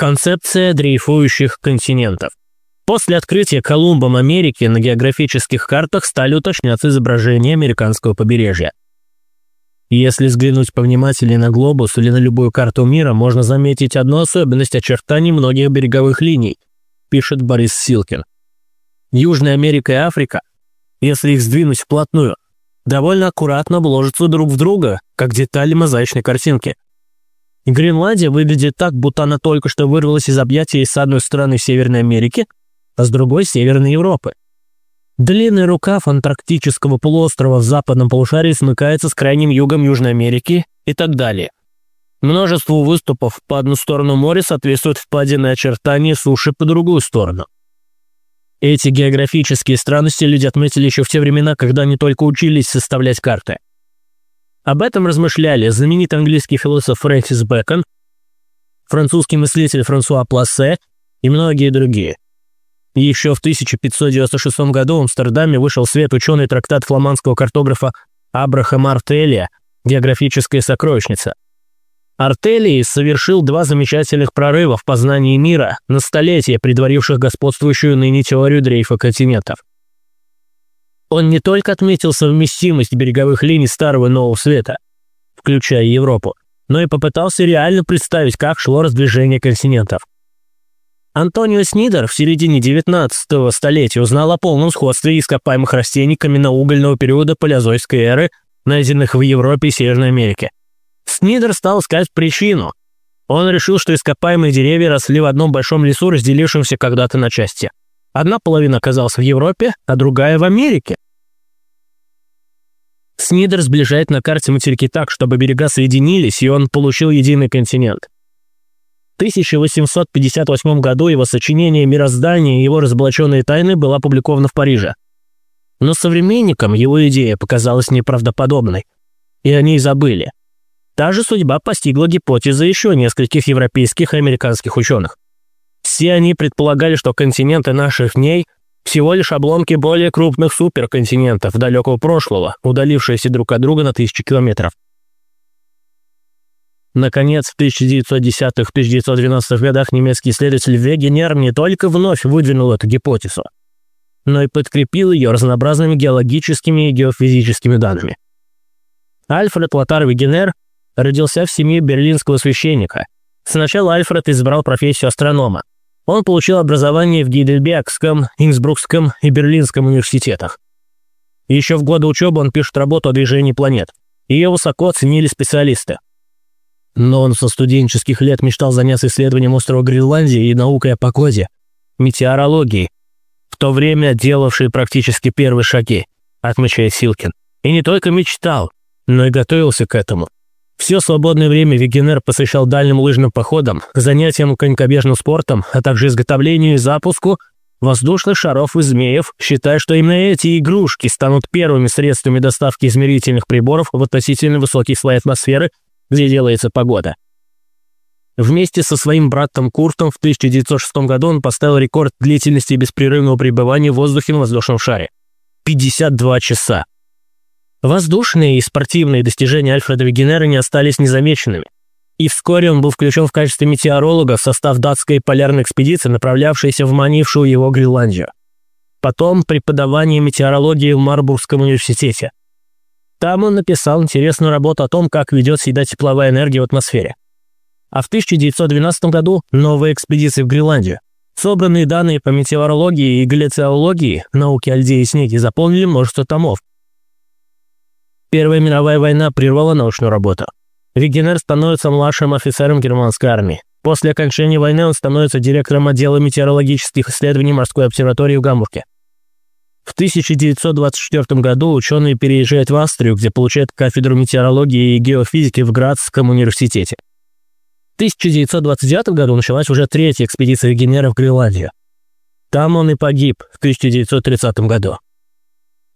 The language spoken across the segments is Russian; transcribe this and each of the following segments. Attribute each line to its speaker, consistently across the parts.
Speaker 1: Концепция дрейфующих континентов. После открытия Колумбом Америки на географических картах стали уточняться изображения американского побережья. Если взглянуть повнимательнее на глобус или на любую карту мира, можно заметить одну особенность очертаний многих береговых линий, пишет Борис Силкин. Южная Америка и Африка, если их сдвинуть вплотную, довольно аккуратно вложатся друг в друга, как детали мозаичной картинки. Гренландия выглядит так, будто она только что вырвалась из объятий с одной стороны Северной Америки, а с другой – Северной Европы. Длинный рукав антарктического полуострова в западном полушарии смыкается с крайним югом Южной Америки и так далее. Множеству выступов по одну сторону моря соответствуют впадины очертания суши по другую сторону. Эти географические странности люди отметили еще в те времена, когда они только учились составлять карты. Об этом размышляли знаменитый английский философ Фрэнсис Бэкон, французский мыслитель Франсуа Плассе и многие другие – еще в 1596 году в Амстердаме вышел в свет ученый трактат фламандского картографа Абрахама Артелия «Географическая сокровищница». Артелий совершил два замечательных прорыва в познании мира на столетия, предваривших господствующую ныне теорию дрейфа континентов. Он не только отметил совместимость береговых линий Старого и Нового Света, включая Европу, но и попытался реально представить, как шло раздвижение континентов. Антонио Снидер в середине 19 столетия узнал о полном сходстве ископаемых растений каменноугольного периода палеозойской эры, найденных в Европе и Северной Америке. Снидер стал искать причину. Он решил, что ископаемые деревья росли в одном большом лесу, разделившемся когда-то на части. Одна половина оказалась в Европе, а другая в Америке. Снидер сближает на карте материки так, чтобы берега соединились, и он получил единый континент. 1858 году его сочинение «Мироздание и его разоблаченные тайны» было опубликовано в Париже. Но современникам его идея показалась неправдоподобной, и они забыли. Та же судьба постигла гипотезы еще нескольких европейских и американских ученых. Все они предполагали, что континенты наших дней всего лишь обломки более крупных суперконтинентов далекого прошлого, удалившиеся друг от друга на тысячи километров. Наконец, в 1910-1912 годах немецкий исследователь Вегенер не только вновь выдвинул эту гипотезу, но и подкрепил ее разнообразными геологическими и геофизическими данными. Альфред Лотар Вегенер родился в семье берлинского священника. Сначала Альфред избрал профессию астронома. Он получил образование в Гейдельбергском, Инсбрукском и Берлинском университетах. Еще в годы учебы он пишет работу о движении планет. Ее высоко оценили специалисты. Но он со студенческих лет мечтал заняться исследованием острова Гренландии и наукой о погоде, метеорологии, в то время делавший практически первые шаги, отмечает Силкин. И не только мечтал, но и готовился к этому. Все свободное время Вегенер посвящал дальним лыжным походам, занятиям конькобежным спортом, а также изготовлению и запуску воздушных шаров и змеев, считая, что именно эти игрушки станут первыми средствами доставки измерительных приборов в относительно высокие слои атмосферы где делается погода. Вместе со своим братом Куртом в 1906 году он поставил рекорд длительности беспрерывного пребывания в воздухе на воздушном шаре – 52 часа. Воздушные и спортивные достижения Альфреда Вегенера не остались незамеченными, и вскоре он был включен в качестве метеоролога в состав датской полярной экспедиции, направлявшейся в манившую его Гренландию. Потом преподавание метеорологии в Марбургском университете – там он написал интересную работу о том, как ведет себя тепловая энергия в атмосфере. А в 1912 году новая экспедиция в Гренландию. Собранные данные по метеорологии и галлициологии, науке о льде и снеге, заполнили множество томов. Первая мировая война прервала научную работу. Вегенер становится младшим офицером германской армии. После окончания войны он становится директором отдела метеорологических исследований морской обсерватории в Гамбурге. В 1924 году ученые переезжают в Австрию, где получают кафедру метеорологии и геофизики в Градском университете. В 1929 году началась уже третья экспедиция Генера в Гренландию. Там он и погиб в 1930 году.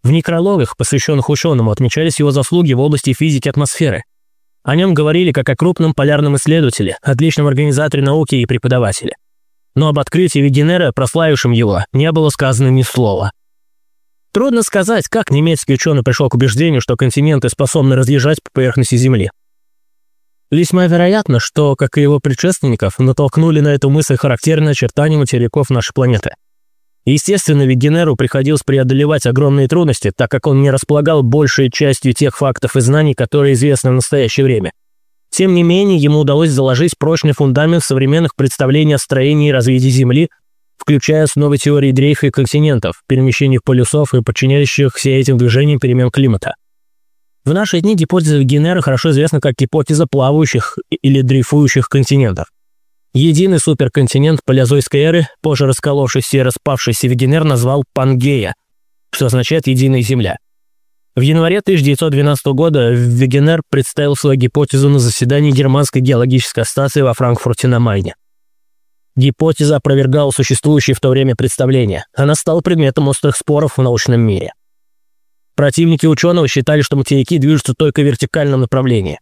Speaker 1: В некрологах, посвященных ученому, отмечались его заслуги в области физики атмосферы. О нем говорили как о крупном полярном исследователе, отличном организаторе науки и преподавателе. Но об открытии Вегенера, прославившем его, не было сказано ни слова – Трудно сказать, как немецкий ученый пришел к убеждению, что континенты способны разъезжать по поверхности Земли. Весьма вероятно, что, как и его предшественников, натолкнули на эту мысль характерные очертания материков нашей планеты. Естественно, ведь Генеру приходилось преодолевать огромные трудности, так как он не располагал большей частью тех фактов и знаний, которые известны в настоящее время. Тем не менее, ему удалось заложить прочный фундамент современных представлений о строении и развитии Земли, включая основы теории дрейфа и континентов, перемещений полюсов и подчиняющихся этим движениям перемен климата. В наши дни гипотеза Генера хорошо известна как гипотеза плавающих или дрейфующих континентов. Единый суперконтинент палеозойской эры, позже расколовшийся и распавшийся Вегенер назвал Пангея, что означает «единая земля». В январе 1912 года Вегенер представил свою гипотезу на заседании Германской геологической станции во Франкфурте на Майне. Гипотеза опровергала существующие в то время представления. Она стала предметом острых споров в научном мире. Противники ученого считали, что материки движутся только в вертикальном направлении.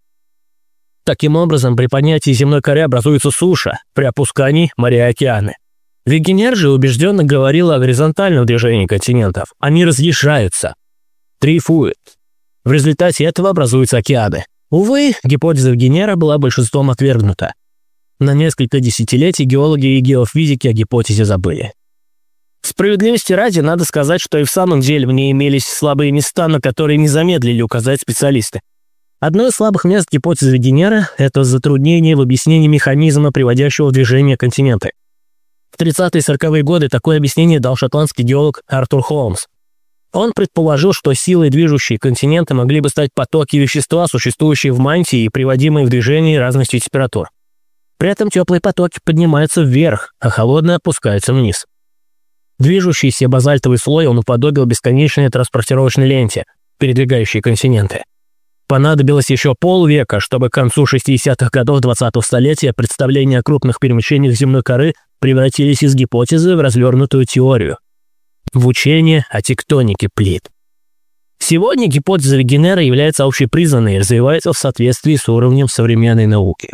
Speaker 1: Таким образом, при поднятии земной коры образуется суша, при опускании – моря и океаны. Вегенер же убежденно говорил о горизонтальном движении континентов. Они разъезжаются, дрейфуют. В результате этого образуются океаны. Увы, гипотеза Вегенера была большинством отвергнута. На несколько десятилетий геологи и геофизики о гипотезе забыли. Справедливости ради, надо сказать, что и в самом деле в ней имелись слабые места, на которые не замедлили указать специалисты. Одно из слабых мест гипотезы Генера – это затруднение в объяснении механизма, приводящего в движение континенты. В 30-е и 40-е годы такое объяснение дал шотландский геолог Артур Холмс. Он предположил, что силой, движущей континенты, могли бы стать потоки вещества, существующие в мантии и приводимые в движение разностью температур. При этом теплые потоки поднимаются вверх, а холодные опускаются вниз. Движущийся базальтовый слой он уподобил бесконечной транспортировочной ленте, передвигающей континенты. Понадобилось еще полвека, чтобы к концу 60-х годов 20-го столетия представления о крупных перемещениях земной коры превратились из гипотезы в развернутую теорию. В учение о тектонике плит. Сегодня гипотеза Вегенера является общепризнанной и развивается в соответствии с уровнем современной науки.